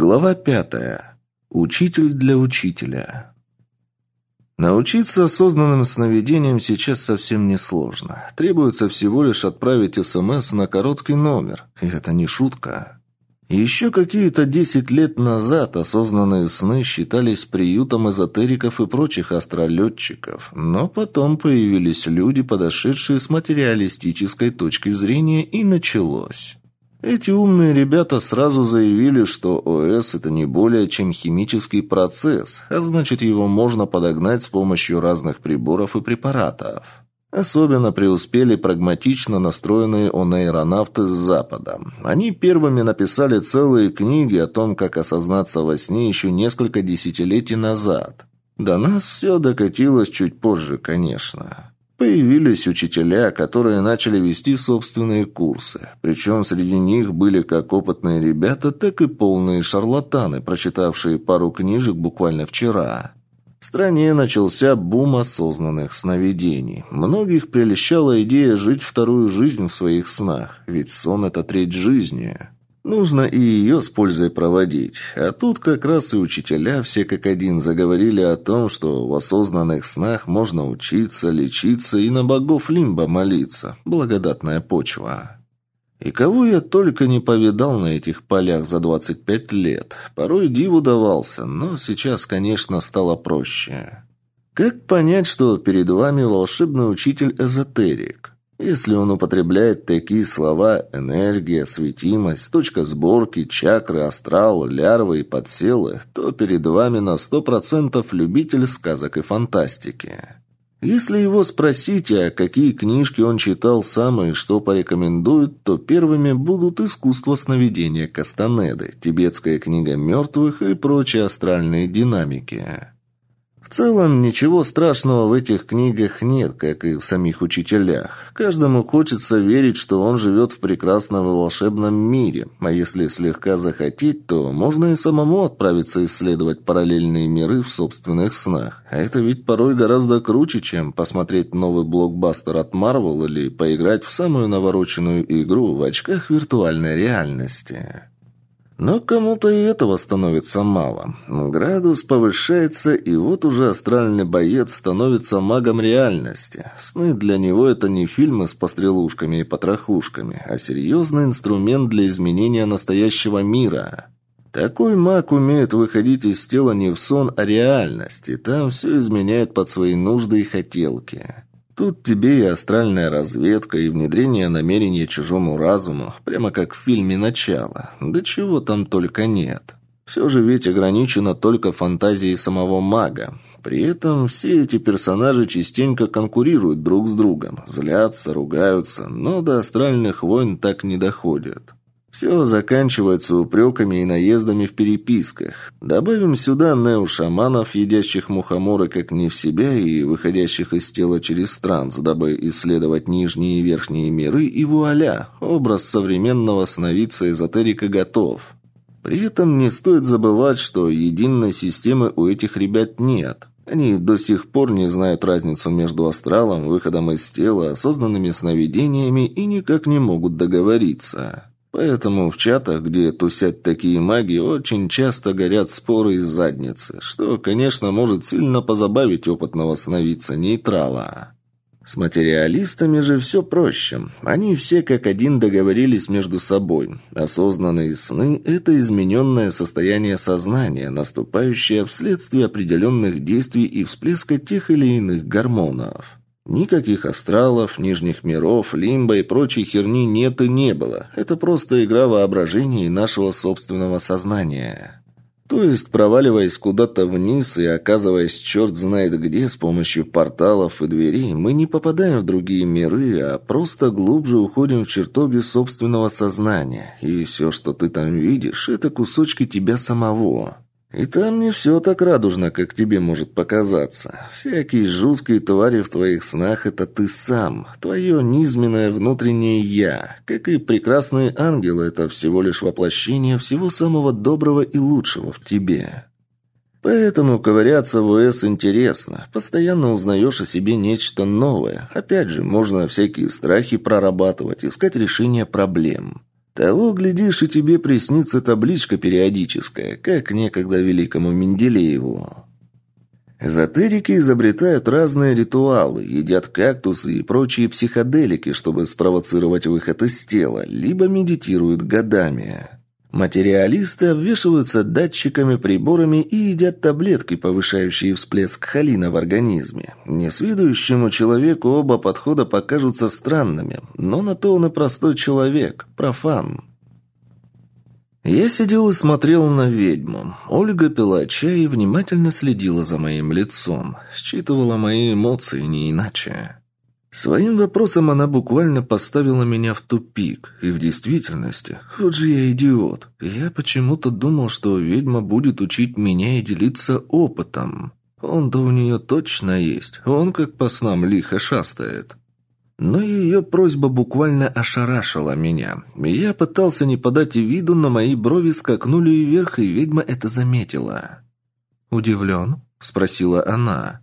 Глава пятая. Учитель для учителя. Научиться осознанным сновидениям сейчас совсем несложно. Требуется всего лишь отправить СМС на короткий номер. И это не шутка. Еще какие-то десять лет назад осознанные сны считались приютом эзотериков и прочих астролетчиков, но потом появились люди, подошедшие с материалистической точки зрения, и началось. Эти умные ребята сразу заявили, что ОС – это не более чем химический процесс, а значит его можно подогнать с помощью разных приборов и препаратов. Особенно преуспели прагматично настроенные онейронавты с Запада. Они первыми написали целые книги о том, как осознаться во сне еще несколько десятилетий назад. До нас все докатилось чуть позже, конечно. Появились учителя, которые начали вести собственные курсы. Причем среди них были как опытные ребята, так и полные шарлатаны, прочитавшие пару книжек буквально вчера. В стране начался бум осознанных сновидений. Многих прельщала идея жить вторую жизнь в своих снах, ведь сон – это треть жизни. Нужно и ее с пользой проводить. А тут как раз и учителя все как один заговорили о том, что в осознанных снах можно учиться, лечиться и на богов Лимба молиться. Благодатная почва. И кого я только не повидал на этих полях за 25 лет. Порой диву давался, но сейчас, конечно, стало проще. Как понять, что перед вами волшебный учитель-эзотерик? Если он употребляет такие слова «энергия», «светимость», «точка сборки», «чакры», «астрал», «лярвы» и «подселы», то перед вами на сто процентов любитель сказок и фантастики. Если его спросить, а какие книжки он читал сам и что порекомендует, то первыми будут «Искусство сновидения Кастанеды», «Тибетская книга мертвых» и прочие астральные динамики. В целом, ничего страшного в этих книгах нет, как и в самих учителях. Каждому хочется верить, что он живет в прекрасном и волшебном мире, а если слегка захотеть, то можно и самому отправиться исследовать параллельные миры в собственных снах. А это ведь порой гораздо круче, чем посмотреть новый блокбастер от Marvel или поиграть в самую навороченную игру в очках виртуальной реальности. Но кому-то и этого становится мало. Градус повышается, и вот уже астральный боец становится магом реальности. Сны для него это не фильмы с пострелушками и потрохушками, а серьезный инструмент для изменения настоящего мира. Такой маг умеет выходить из тела не в сон, а реальность, и там все изменяет под свои нужды и хотелки. Тут тебе и астральная разведка, и внедрение намерения чужому разуму, прямо как в фильме «Начало». Да чего там только нет. Все же ведь ограничено только фантазией самого мага. При этом все эти персонажи частенько конкурируют друг с другом, злятся, ругаются, но до астральных войн так не доходят. Все заканчивается упреками и наездами в переписках. Добавим сюда неошаманов, едящих мухоморы как не в себя и выходящих из тела через транс, дабы исследовать нижние и верхние миры, и вуаля, образ современного сновидца-эзотерика готов. При этом не стоит забывать, что единой системы у этих ребят нет. Они до сих пор не знают разницу между астралом, выходом из тела, осознанными сновидениями и никак не могут договориться. Поэтому в чатах, где тусят такие маги, очень часто горят споры из задницы, что, конечно, может сильно позабавить опытного сновидца нейтрала. С материалистами же все проще. Они все как один договорились между собой. Осознанные сны – это измененное состояние сознания, наступающее вследствие определенных действий и всплеска тех или иных гормонов. Никаких астралов, нижних миров, лимба и прочей херни нет и не было. Это просто игра воображения и нашего собственного сознания. То есть, проваливаясь куда-то вниз и оказываясь черт знает где с помощью порталов и дверей, мы не попадаем в другие миры, а просто глубже уходим в чертоги собственного сознания. И все, что ты там видишь, это кусочки тебя самого. И там не все так радужно, как тебе может показаться. Всякие жуткие твари в твоих снах – это ты сам, твое низменное внутреннее «я». Как и прекрасные ангелы – это всего лишь воплощение всего самого доброго и лучшего в тебе. Поэтому ковыряться в ОС интересно. Постоянно узнаешь о себе нечто новое. Опять же, можно всякие страхи прорабатывать, искать решение проблем. Того, глядишь, и тебе приснится табличка периодическая, как некогда великому Менделееву. Эзотерики изобретают разные ритуалы, едят кактусы и прочие психоделики, чтобы спровоцировать выход из тела, либо медитируют годами. Материалисты обвешиваются датчиками, приборами и едят таблетки, повышающие всплеск холина в организме. Несведущему человеку оба подхода покажутся странными, но на то он и простой человек, профан. Я сидел и смотрел на ведьму. Ольга пила чай и внимательно следила за моим лицом. Считывала мои эмоции не иначе. Своим вопросом она буквально поставила меня в тупик. И в действительности, вот же я идиот. Я почему-то думал, что ведьма будет учить меня и делиться опытом. Он-то у нее точно есть. Он как по снам лихо шастает. Но ее просьба буквально ошарашила меня. Я пытался не подать виду, но мои брови скакнули вверх, и ведьма это заметила. «Удивлен?» – спросила она.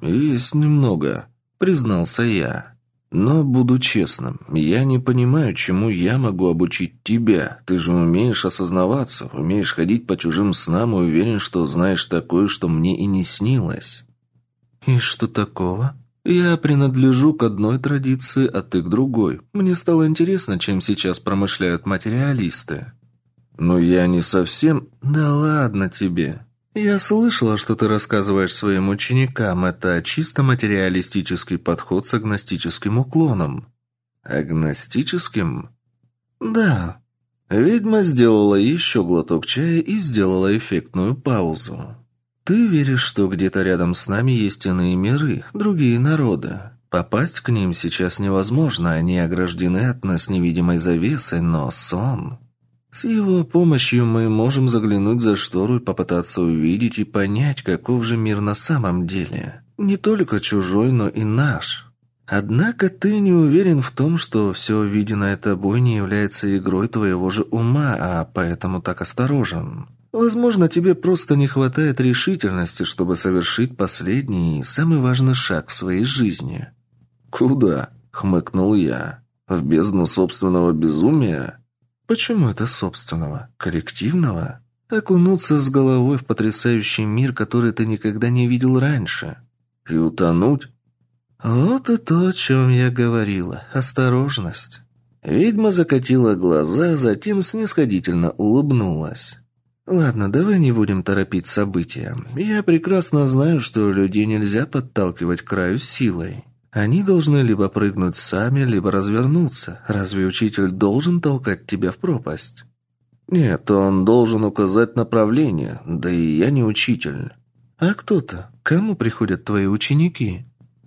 «Есть немного», – признался я. «Но буду честным, я не понимаю, чему я могу обучить тебя. Ты же умеешь осознаваться, умеешь ходить по чужим снам и уверен, что знаешь такое, что мне и не снилось». «И что такого?» Я принадлежу к одной традиции, а ты к другой. Мне стало интересно, чем сейчас промышляют материалисты. Но я не совсем... Да ладно тебе. Я слышала, что ты рассказываешь своим ученикам. Это чисто материалистический подход с агностическим уклоном. Агностическим? Да. Ведьма сделала еще глоток чая и сделала эффектную паузу. Ты веришь, что где-то рядом с нами есть иные миры, другие народы. Попасть к ним сейчас невозможно, они ограждены от нас невидимой завесой, но сон... С его помощью мы можем заглянуть за штору и попытаться увидеть и понять, каков же мир на самом деле. Не только чужой, но и наш. Однако ты не уверен в том, что все виденное тобой не является игрой твоего же ума, а поэтому так осторожен. Возможно, тебе просто не хватает решительности, чтобы совершить последний и самый важный шаг в своей жизни. Куда? хмыкнул я. В бездну собственного безумия? Почему это собственного? Коллективного? Окунуться с головой в потрясающий мир, который ты никогда не видел раньше. И утонуть? Вот и то, о чем я говорила. Осторожность. Ведьма закатила глаза, затем снисходительно улыбнулась. «Ладно, давай не будем торопить события. Я прекрасно знаю, что людей нельзя подталкивать к краю силой. Они должны либо прыгнуть сами, либо развернуться. Разве учитель должен толкать тебя в пропасть?» «Нет, он должен указать направление, да и я не учитель». «А кто-то? Кому приходят твои ученики?»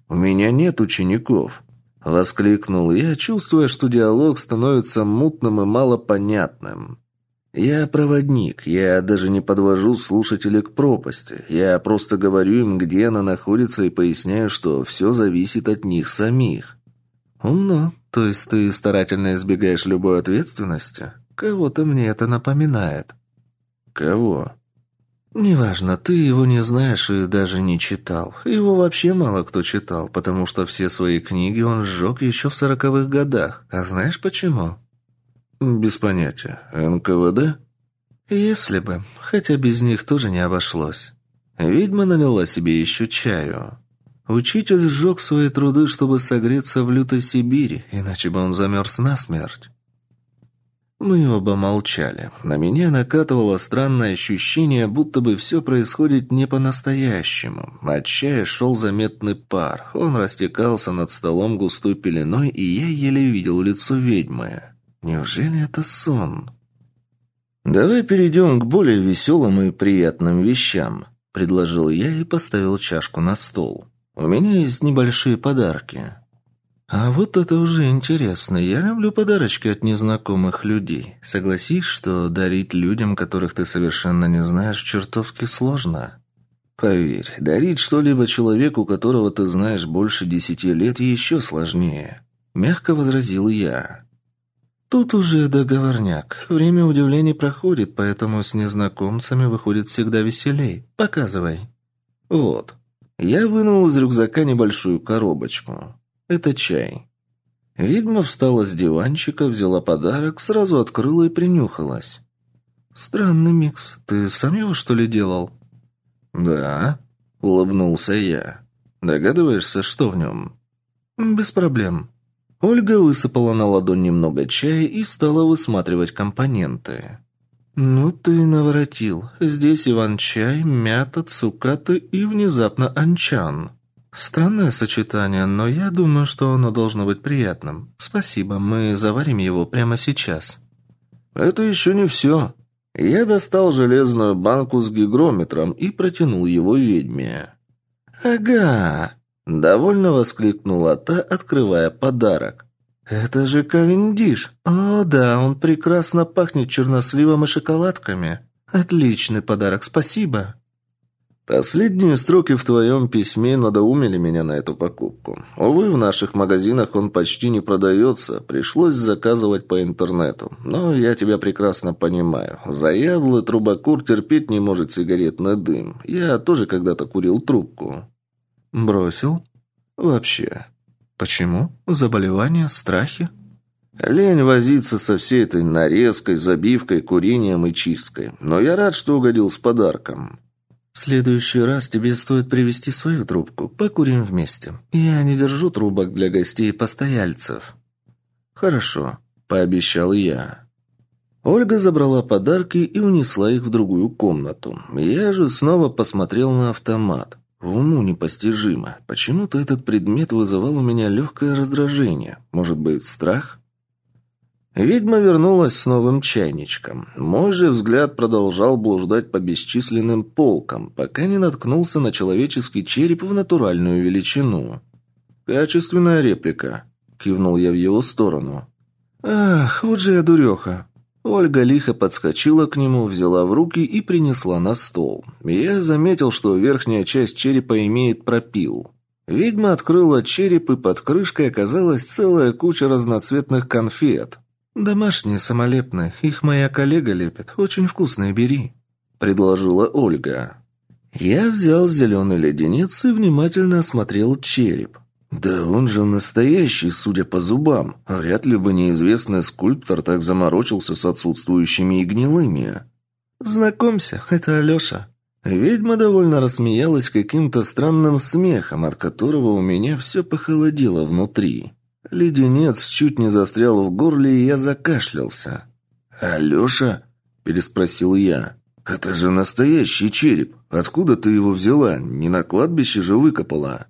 «У меня нет учеников», — воскликнул я, чувствуя, что диалог становится мутным и малопонятным. «Я проводник, я даже не подвожу слушателей к пропасти. Я просто говорю им, где она находится, и поясняю, что все зависит от них самих». «Умно. То есть ты старательно избегаешь любой ответственности? Кого-то мне это напоминает». «Кого?» «Неважно, ты его не знаешь и даже не читал. Его вообще мало кто читал, потому что все свои книги он сжег еще в сороковых годах. А знаешь почему?» «Без понятия. НКВД?» «Если бы. Хотя без них тоже не обошлось». Ведьма налила себе еще чаю. Учитель сжег свои труды, чтобы согреться в лютой Сибири, иначе бы он замерз насмерть. Мы оба молчали. На меня накатывало странное ощущение, будто бы все происходит не по-настоящему. От чая шел заметный пар. Он растекался над столом густой пеленой, и я еле видел лицо ведьмы. Неужели это сон? «Давай перейдем к более веселым и приятным вещам», — предложил я и поставил чашку на стол. «У меня есть небольшие подарки». «А вот это уже интересно. Я люблю подарочки от незнакомых людей. Согласись, что дарить людям, которых ты совершенно не знаешь, чертовски сложно». «Поверь, дарить что-либо человеку, которого ты знаешь больше десяти лет, еще сложнее», — мягко возразил я. Тут уже договорняк. Время удивлений проходит, поэтому с незнакомцами выходит всегда веселей. Показывай. Вот. Я вынул из рюкзака небольшую коробочку. Это чай. Ведьма встала с диванчика, взяла подарок, сразу открыла и принюхалась. «Странный микс. Ты сам его, что ли, делал?» «Да», — улыбнулся я. «Догадываешься, что в нем?» «Без проблем». Ольга высыпала на ладонь немного чая и стала высматривать компоненты. «Ну ты наворотил. Здесь иван-чай, мята, цукаты и внезапно анчан. Странное сочетание, но я думаю, что оно должно быть приятным. Спасибо, мы заварим его прямо сейчас». «Это еще не все». Я достал железную банку с гигрометром и протянул его ведьме. «Ага!» – довольно воскликнула та, открывая подарок. «Это же Кавендиш! О, да, он прекрасно пахнет черносливом и шоколадками. Отличный подарок, спасибо!» Последние строки в твоем письме надоумили меня на эту покупку. Увы, в наших магазинах он почти не продается, пришлось заказывать по интернету. Но я тебя прекрасно понимаю. Заядлый трубокур терпеть не может сигаретный дым. Я тоже когда-то курил трубку. Бросил? Вообще. Почему? Заболевания, страхи? Лень возиться со всей этой нарезкой, забивкой, курением и чисткой. Но я рад, что угодил с подарком. В следующий раз тебе стоит привезти свою трубку. Покурим вместе. Я не держу трубок для гостей и постояльцев. Хорошо, пообещал я. Ольга забрала подарки и унесла их в другую комнату. Я же снова посмотрел на автомат. Уму непостижимо. Почему-то этот предмет вызывал у меня легкое раздражение. Может быть, страх? Ведьма вернулась с новым чайничком. Мой же взгляд продолжал блуждать по бесчисленным полкам, пока не наткнулся на человеческий череп в натуральную величину. «Качественная реплика», — кивнул я в его сторону. «Ах, вот же я дуреха», Ольга лихо подскочила к нему, взяла в руки и принесла на стол. Я заметил, что верхняя часть черепа имеет пропил. Ведьма открыла череп, и под крышкой оказалась целая куча разноцветных конфет. «Домашние, самолепные. Их моя коллега лепит. Очень вкусные, бери», — предложила Ольга. Я взял зеленый леденец и внимательно осмотрел череп. Да он же настоящий, судя по зубам. Вряд ли бы неизвестный скульптор так заморочился с отсутствующими и гнилыми. «Знакомься, это Алеша». Ведьма довольно рассмеялась каким-то странным смехом, от которого у меня все похолодело внутри. Леденец чуть не застрял в горле, и я закашлялся. «Алеша?» – переспросил я. «Это же настоящий череп. Откуда ты его взяла? Не на кладбище же выкопала?»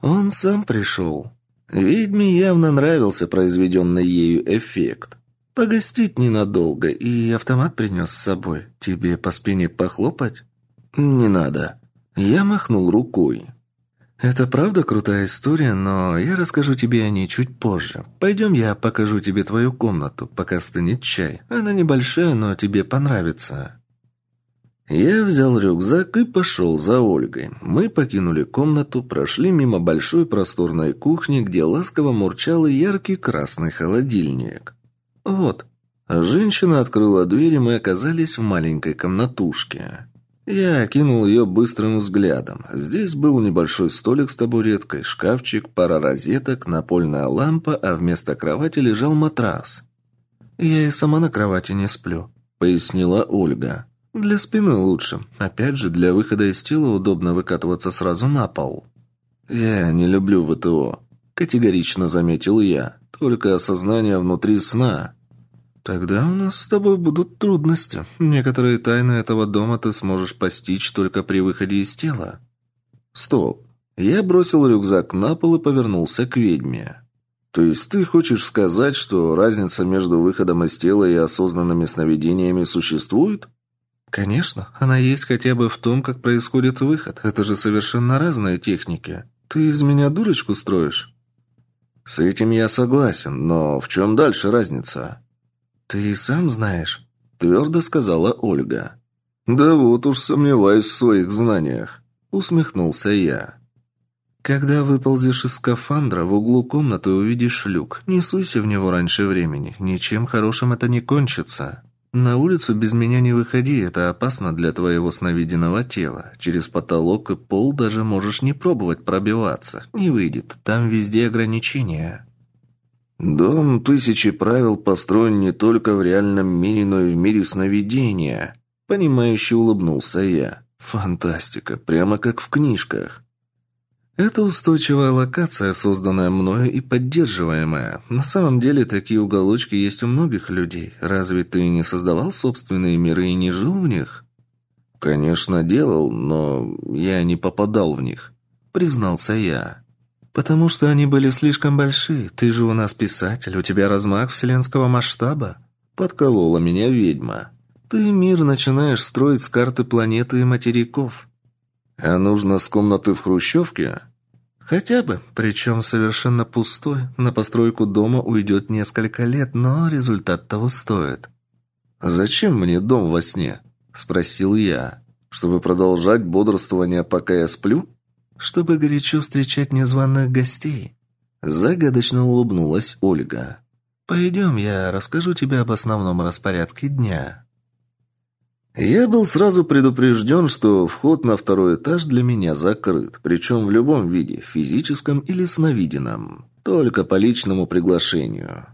Он сам пришел. Ведьме явно нравился произведенный ею эффект. Погостить ненадолго, и автомат принес с собой. Тебе по спине похлопать? Не надо. Я махнул рукой. Это правда крутая история, но я расскажу тебе о ней чуть позже. Пойдем, я покажу тебе твою комнату, пока стынет чай. Она небольшая, но тебе понравится. Я взял рюкзак и пошел за Ольгой. Мы покинули комнату, прошли мимо большой просторной кухни, где ласково мурчал яркий красный холодильник. Вот. Женщина открыла дверь, и мы оказались в маленькой комнатушке. Я окинул ее быстрым взглядом. Здесь был небольшой столик с табуреткой, шкафчик, пара розеток, напольная лампа, а вместо кровати лежал матрас. «Я и сама на кровати не сплю», — пояснила Ольга. Для спины лучше. Опять же, для выхода из тела удобно выкатываться сразу на пол. Я не люблю ВТО, категорично заметил я. Только осознание внутри сна. Тогда у нас с тобой будут трудности. Некоторые тайны этого дома ты сможешь постичь только при выходе из тела. Стоп. Я бросил рюкзак на пол и повернулся к ведьме. То есть ты хочешь сказать, что разница между выходом из тела и осознанными сновидениями существует? «Конечно, она есть хотя бы в том, как происходит выход. Это же совершенно разные техники. Ты из меня дурочку строишь?» «С этим я согласен, но в чем дальше разница?» «Ты и сам знаешь», — твердо сказала Ольга. «Да вот уж сомневаюсь в своих знаниях», — усмехнулся я. «Когда выползешь из скафандра, в углу комнаты увидишь люк. Не суйся в него раньше времени. Ничем хорошим это не кончится». «На улицу без меня не выходи, это опасно для твоего сновиденного тела. Через потолок и пол даже можешь не пробовать пробиваться. Не выйдет, там везде ограничения». «Дом тысячи правил построен не только в реальном мире, но и в мире сновидения», — понимающе улыбнулся я. «Фантастика, прямо как в книжках». Это устойчивая локация, созданная мною и поддерживаемая. На самом деле, такие уголочки есть у многих людей. Разве ты не создавал собственные миры и не жил в них? Конечно, делал, но я не попадал в них, признался я. «Потому что они были слишком большие. Ты же у нас писатель, у тебя размах вселенского масштаба». Подколола меня ведьма. «Ты мир начинаешь строить с карты планеты и материков». «А нужно с комнаты в хрущевке?» «Хотя бы, причем совершенно пустой. На постройку дома уйдет несколько лет, но результат того стоит». «Зачем мне дом во сне?» – спросил я. «Чтобы продолжать бодрствование, пока я сплю?» чтобы горячо встречать незваных гостей». Загадочно улыбнулась Ольга. «Пойдем, я расскажу тебе об основном распорядке дня». Я был сразу предупрежден, что вход на второй этаж для меня закрыт, причем в любом виде, физическом или сновиденном, только по личному приглашению.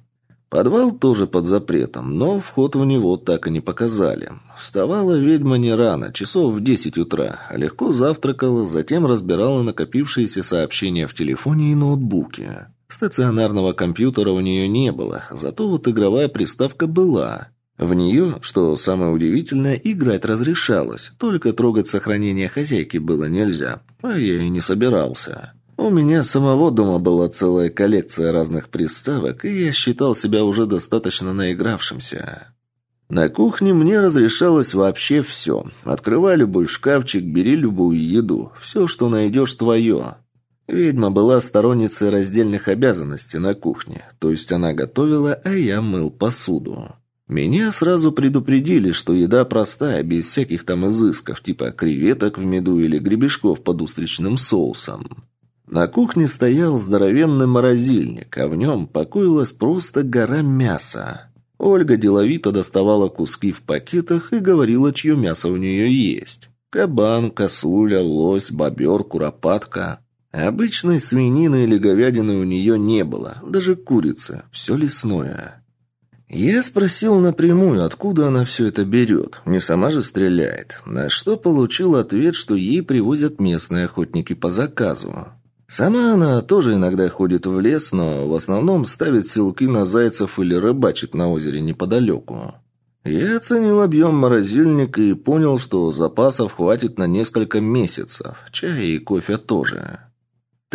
Подвал тоже под запретом, но вход в него так и не показали. Вставала ведьма не рано, часов в десять утра, легко завтракала, затем разбирала накопившиеся сообщения в телефоне и ноутбуке. Стационарного компьютера у нее не было, зато вот игровая приставка была. В нее, что самое удивительное, играть разрешалось, только трогать сохранение хозяйки было нельзя, а я и не собирался. У меня самого дома была целая коллекция разных приставок, и я считал себя уже достаточно наигравшимся. На кухне мне разрешалось вообще все. Открывай любой шкафчик, бери любую еду. Все, что найдешь, твое. Ведьма была сторонницей раздельных обязанностей на кухне. То есть она готовила, а я мыл посуду. Меня сразу предупредили, что еда простая, без всяких там изысков, типа креветок в меду или гребешков под устричным соусом. На кухне стоял здоровенный морозильник, а в нем покоилась просто гора мяса. Ольга деловито доставала куски в пакетах и говорила, чье мясо у нее есть. Кабан, косуля, лось, бобер, куропатка. Обычной свинины или говядины у нее не было, даже курицы, все лесное. Я спросил напрямую, откуда она все это берет, не сама же стреляет, на что получил ответ, что ей привозят местные охотники по заказу. Сама она тоже иногда ходит в лес, но в основном ставит силки на зайцев или рыбачит на озере неподалеку. Я оценил объем морозильника и понял, что запасов хватит на несколько месяцев, чая и кофе тоже.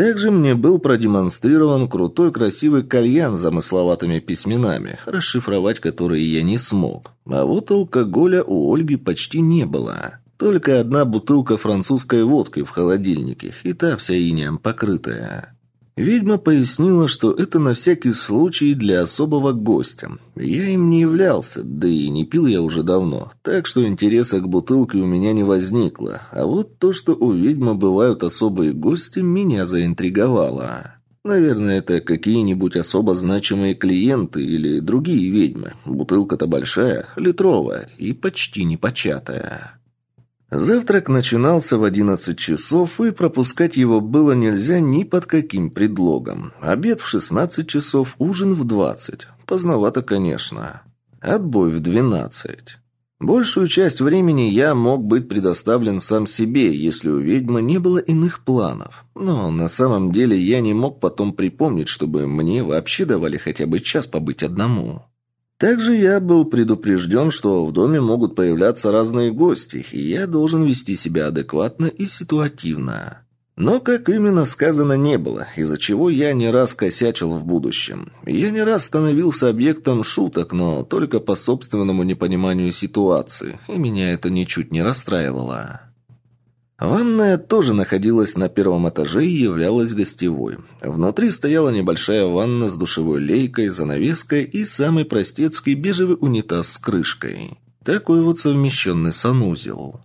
Также мне был продемонстрирован крутой красивый кальян с замысловатыми письменами, расшифровать которые я не смог. А вот алкоголя у Ольги почти не было. Только одна бутылка французской водки в холодильнике, и та вся инеем покрытая. Ведьма пояснила, что это на всякий случай для особого гостя. Я им не являлся, да и не пил я уже давно, так что интереса к бутылке у меня не возникло. А вот то, что у ведьмы бывают особые гости, меня заинтриговало. Наверное, это какие-нибудь особо значимые клиенты или другие ведьмы. Бутылка-то большая, литровая и почти не початая. Завтрак начинался в 11 часов, и пропускать его было нельзя ни под каким предлогом. Обед в 16 часов, ужин в 20. Поздновато, конечно. Отбой в 12. Большую часть времени я мог быть предоставлен сам себе, если у ведьмы не было иных планов. Но на самом деле я не мог потом припомнить, чтобы мне вообще давали хотя бы час побыть одному. Также я был предупрежден, что в доме могут появляться разные гости, и я должен вести себя адекватно и ситуативно. Но как именно сказано не было, из-за чего я не раз косячил в будущем. Я не раз становился объектом шуток, но только по собственному непониманию ситуации, и меня это ничуть не расстраивало. Ванная тоже находилась на первом этаже и являлась гостевой. Внутри стояла небольшая ванна с душевой лейкой, занавеской и самый простецкий бежевый унитаз с крышкой. Такой вот совмещенный санузел.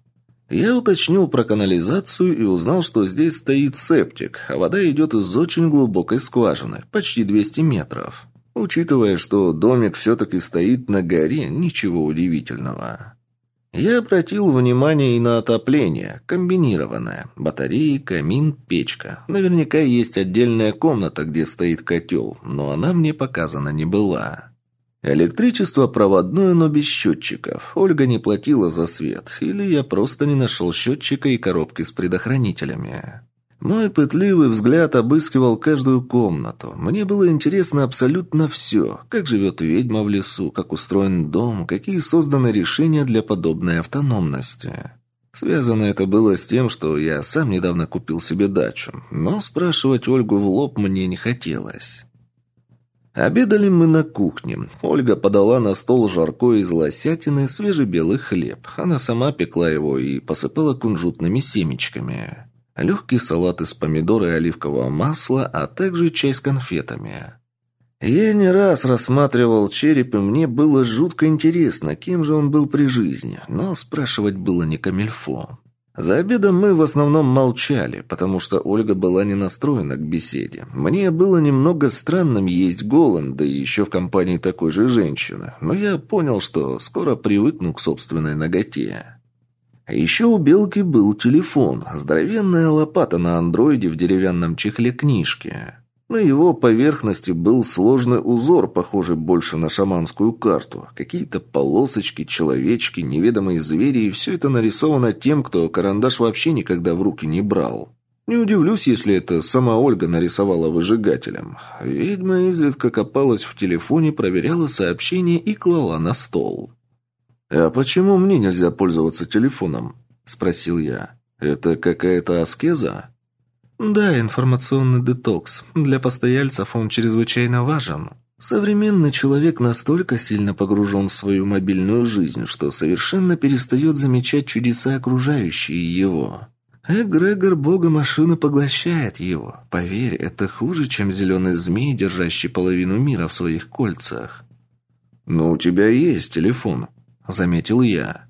Я уточнил про канализацию и узнал, что здесь стоит септик, а вода идет из очень глубокой скважины, почти 200 метров. Учитывая, что домик все-таки стоит на горе, ничего удивительного. Я обратил внимание и на отопление, комбинированное. Батареи, камин, печка. Наверняка есть отдельная комната, где стоит котел, но она мне показана не была. Электричество проводное, но без счетчиков. Ольга не платила за свет. Или я просто не нашел счетчика и коробки с предохранителями. Мой пытливый взгляд обыскивал каждую комнату. Мне было интересно абсолютно все. Как живет ведьма в лесу, как устроен дом, какие созданы решения для подобной автономности. Связано это было с тем, что я сам недавно купил себе дачу. Но спрашивать Ольгу в лоб мне не хотелось. Обедали мы на кухне. Ольга подала на стол жаркое из лосятины свежий белый хлеб. Она сама пекла его и посыпала кунжутными семечками легкий салат из помидора и оливкового масла, а также чай с конфетами. Я не раз рассматривал череп, и мне было жутко интересно, кем же он был при жизни, но спрашивать было не камильфо. За обедом мы в основном молчали, потому что Ольга была не настроена к беседе. Мне было немного странным есть голым, да еще в компании такой же женщины, но я понял, что скоро привыкну к собственной ноготе. А еще у Белки был телефон, здоровенная лопата на андроиде в деревянном чехле книжки. На его поверхности был сложный узор, похожий больше на шаманскую карту. Какие-то полосочки, человечки, неведомые звери, и все это нарисовано тем, кто карандаш вообще никогда в руки не брал. Не удивлюсь, если это сама Ольга нарисовала выжигателем. Ведьма изредка копалась в телефоне, проверяла сообщения и клала на стол. «А почему мне нельзя пользоваться телефоном?» – спросил я. «Это какая-то аскеза?» «Да, информационный детокс. Для постояльцев он чрезвычайно важен. Современный человек настолько сильно погружен в свою мобильную жизнь, что совершенно перестает замечать чудеса, окружающие его. Эгрегор бога машина поглощает его. Поверь, это хуже, чем зеленый змей, держащий половину мира в своих кольцах». «Но у тебя есть телефон», – заметил я.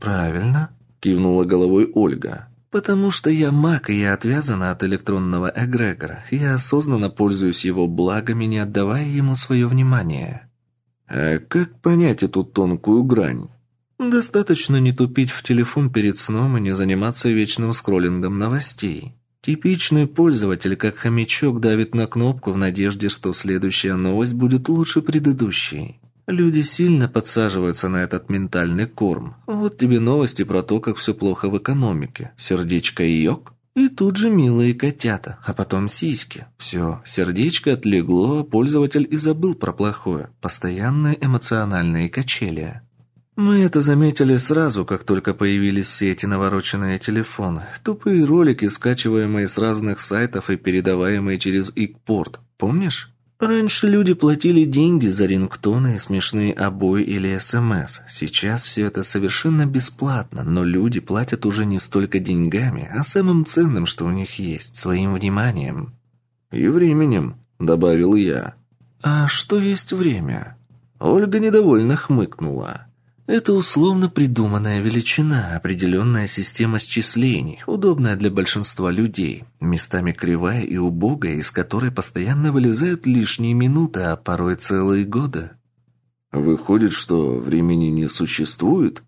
«Правильно», – кивнула головой Ольга. «Потому что я маг, и я отвязана от электронного эгрегора. Я осознанно пользуюсь его благами, не отдавая ему свое внимание». «А как понять эту тонкую грань?» «Достаточно не тупить в телефон перед сном и не заниматься вечным скроллингом новостей». Типичный пользователь, как хомячок, давит на кнопку в надежде, что следующая новость будет лучше предыдущей. Люди сильно подсаживаются на этот ментальный корм. Вот тебе новости про то, как все плохо в экономике. Сердечко и йог. И тут же милые котята, а потом сиськи. Все, сердечко отлегло, а пользователь и забыл про плохое. Постоянные эмоциональные качели. Мы это заметили сразу, как только появились все эти навороченные телефоны. Тупые ролики, скачиваемые с разных сайтов и передаваемые через икпорт. Помнишь? Раньше люди платили деньги за рингтоны и смешные обои или СМС. Сейчас все это совершенно бесплатно, но люди платят уже не столько деньгами, а самым ценным, что у них есть, своим вниманием. «И временем», — добавил я. «А что есть время?» Ольга недовольно хмыкнула. Это условно придуманная величина, определенная система счислений, удобная для большинства людей, местами кривая и убогая, из которой постоянно вылезают лишние минуты, а порой целые годы. Выходит, что времени не существует?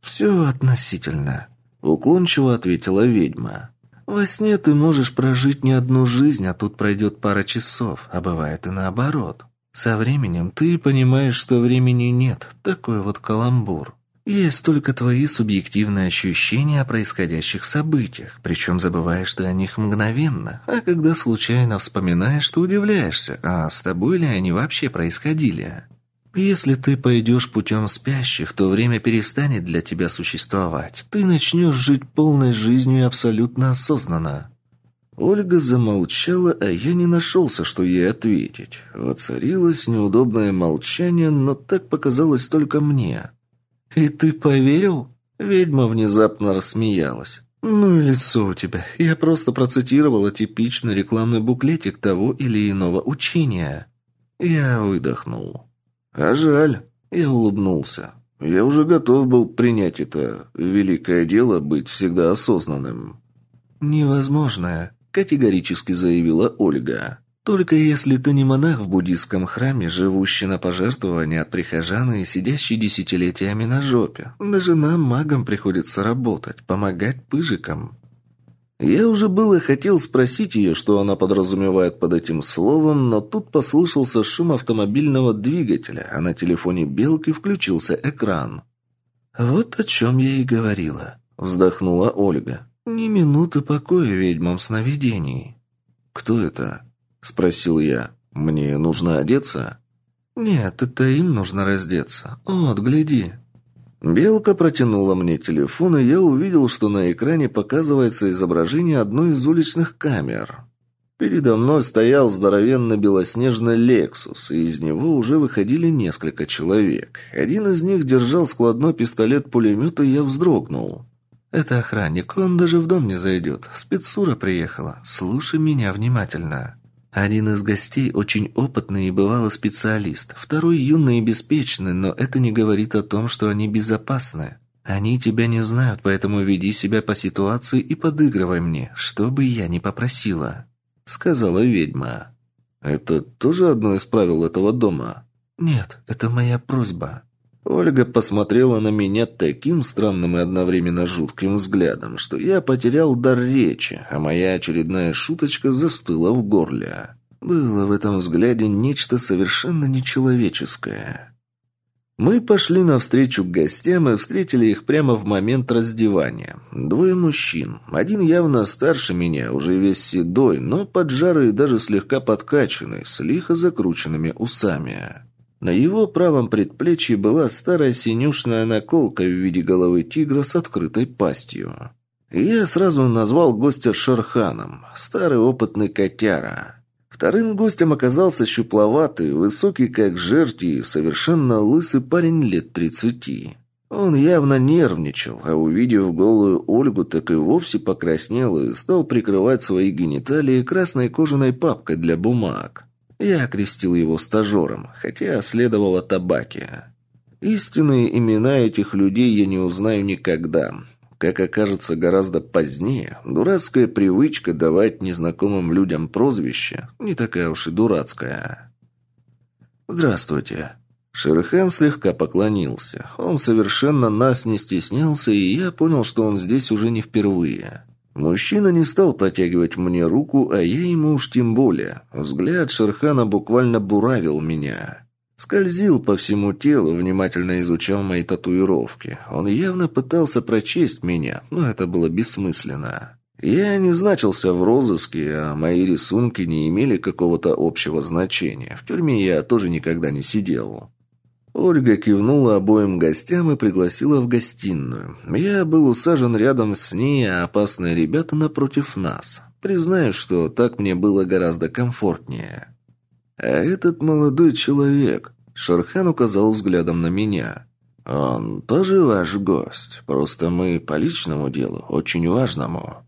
Все относительно, уклончиво ответила ведьма. Во сне ты можешь прожить не одну жизнь, а тут пройдет пара часов, а бывает и наоборот. Со временем ты понимаешь, что времени нет. Такой вот каламбур. Есть только твои субъективные ощущения о происходящих событиях, причем забываешь ты о них мгновенно, а когда случайно вспоминаешь, то удивляешься, а с тобой ли они вообще происходили. Если ты пойдешь путем спящих, то время перестанет для тебя существовать. Ты начнешь жить полной жизнью абсолютно осознанно. Ольга замолчала, а я не нашелся, что ей ответить. Воцарилось неудобное молчание, но так показалось только мне. «И ты поверил?» Ведьма внезапно рассмеялась. «Ну и лицо у тебя. Я просто процитировала типичный рекламный буклетик того или иного учения». Я выдохнул. «А жаль». Я улыбнулся. Я уже готов был принять это великое дело быть всегда осознанным. «Невозможное», – категорически заявила Ольга. Только если ты не монах в буддийском храме, живущий на пожертвования от прихожан и сидящий десятилетиями на жопе. Даже нам, магам, приходится работать, помогать пыжикам. Я уже было хотел спросить ее, что она подразумевает под этим словом, но тут послышался шум автомобильного двигателя, а на телефоне Белки включился экран. «Вот о чем я и говорила», — вздохнула Ольга. «Ни минуты покоя ведьмам сновидений». «Кто это?» — спросил я. «Мне нужно одеться?» «Нет, это им нужно раздеться. Вот, гляди». Белка протянула мне телефон, и я увидел, что на экране показывается изображение одной из уличных камер. Передо мной стоял здоровенно белоснежный «Лексус», и из него уже выходили несколько человек. Один из них держал складной пистолет-пулемет, и я вздрогнул. «Это охранник, он даже в дом не зайдет. Спецура приехала. Слушай меня внимательно». Один из гостей очень опытный и бывалый специалист, второй юный и беспечный, но это не говорит о том, что они безопасны. Они тебя не знают, поэтому веди себя по ситуации и подыгрывай мне, что бы я ни попросила», — сказала ведьма. «Это тоже одно из правил этого дома?» «Нет, это моя просьба». Ольга посмотрела на меня таким странным и одновременно жутким взглядом, что я потерял дар речи, а моя очередная шуточка застыла в горле. Было в этом взгляде нечто совершенно нечеловеческое. Мы пошли навстречу к гостям и встретили их прямо в момент раздевания. Двое мужчин. Один явно старше меня, уже весь седой, но поджарый и даже слегка подкачанный, с лихо закрученными усами. На его правом предплечье была старая синюшная наколка в виде головы тигра с открытой пастью. я сразу назвал гостя Шерханом, старый опытный котяра. Вторым гостем оказался щупловатый, высокий как жерть и совершенно лысый парень лет тридцати. Он явно нервничал, а увидев голую Ольгу, так и вовсе покраснел и стал прикрывать свои гениталии красной кожаной папкой для бумаг. Я окрестил его стажером, хотя следовало табаке. Истинные имена этих людей я не узнаю никогда. Как окажется гораздо позднее, дурацкая привычка давать незнакомым людям прозвища не такая уж и дурацкая. «Здравствуйте». Шерхан слегка поклонился. Он совершенно нас не стеснялся, и я понял, что он здесь уже не впервые. Мужчина не стал протягивать мне руку, а я ему уж тем более. Взгляд Шерхана буквально буравил меня. Скользил по всему телу, внимательно изучал мои татуировки. Он явно пытался прочесть меня, но это было бессмысленно. Я не значился в розыске, а мои рисунки не имели какого-то общего значения. В тюрьме я тоже никогда не сидел. Ольга кивнула обоим гостям и пригласила в гостиную. Я был усажен рядом с ней, а опасные ребята напротив нас. Признаю, что так мне было гораздо комфортнее. А этот молодой человек, Шархан указал взглядом на меня. Он тоже ваш гость, просто мы по личному делу, очень важному.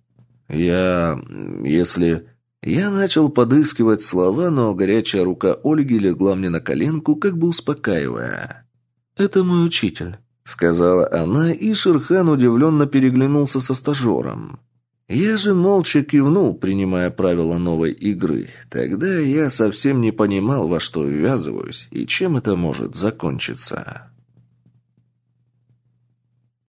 Я... если... Я начал подыскивать слова, но горячая рука Ольги легла мне на коленку, как бы успокаивая. «Это мой учитель», — сказала она, и Шерхан удивленно переглянулся со стажером. Я же молча кивнул, принимая правила новой игры. Тогда я совсем не понимал, во что ввязываюсь и чем это может закончиться.